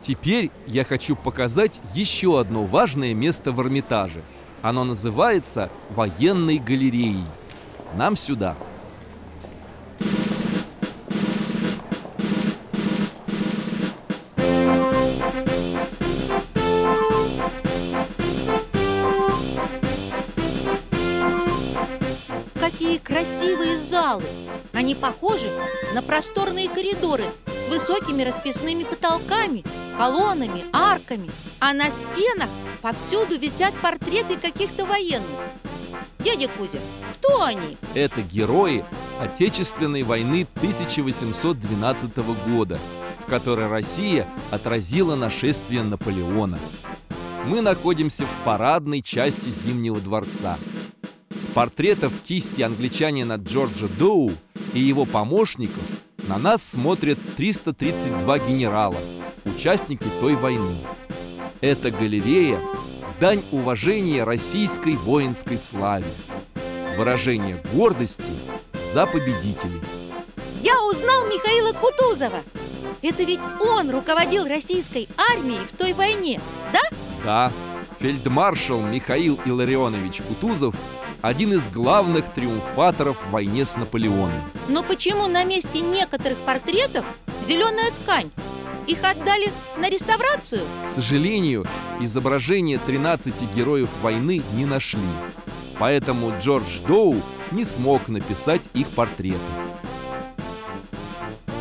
Теперь я хочу показать еще одно важное место в Эрмитаже. Оно называется военной галереей. Нам сюда. Какие красивые залы! Они похожи на просторные коридоры с высокими расписными потолками, колоннами, арками А на стенах повсюду висят портреты каких-то военных Дядя Кузя, кто они? Это герои Отечественной войны 1812 года, в которой Россия отразила нашествие Наполеона. Мы находимся в парадной части Зимнего дворца. С портретов кисти англичанина Джорджа Доу и его помощников на нас смотрят 332 генерала, участники той войны. Эта галерея – дань уважения российской воинской славе, выражение гордости за победителей. Я узнал Михаила Кутузова Это ведь он руководил российской армией в той войне, да? Да, фельдмаршал Михаил Илларионович Кутузов один из главных триумфаторов в войне с Наполеоном. Но почему на месте некоторых портретов зеленая ткань? Их отдали на реставрацию? К сожалению, изображения 13 героев войны не нашли. Поэтому Джордж Доу не смог написать их портреты.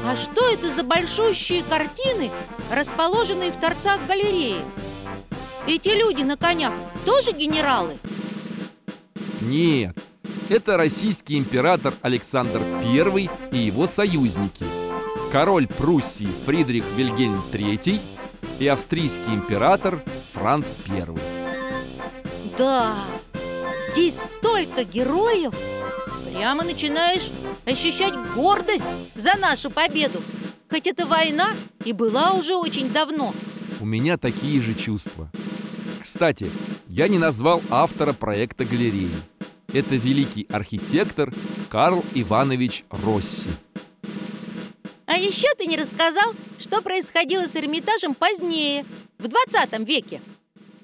А что это за большущие картины, расположенные в торцах галереи? Эти люди на конях тоже генералы? Нет, это российский император Александр I и его союзники. Король Пруссии Фридрих Вильгельм III и австрийский император Франц I. Да, здесь столько героев Прямо начинаешь ощущать гордость за нашу победу Хоть эта война и была уже очень давно У меня такие же чувства. Кстати, я не назвал автора проекта галереи. Это великий архитектор Карл Иванович Росси. Еще ты не рассказал, что происходило с Эрмитажем позднее, в 20 веке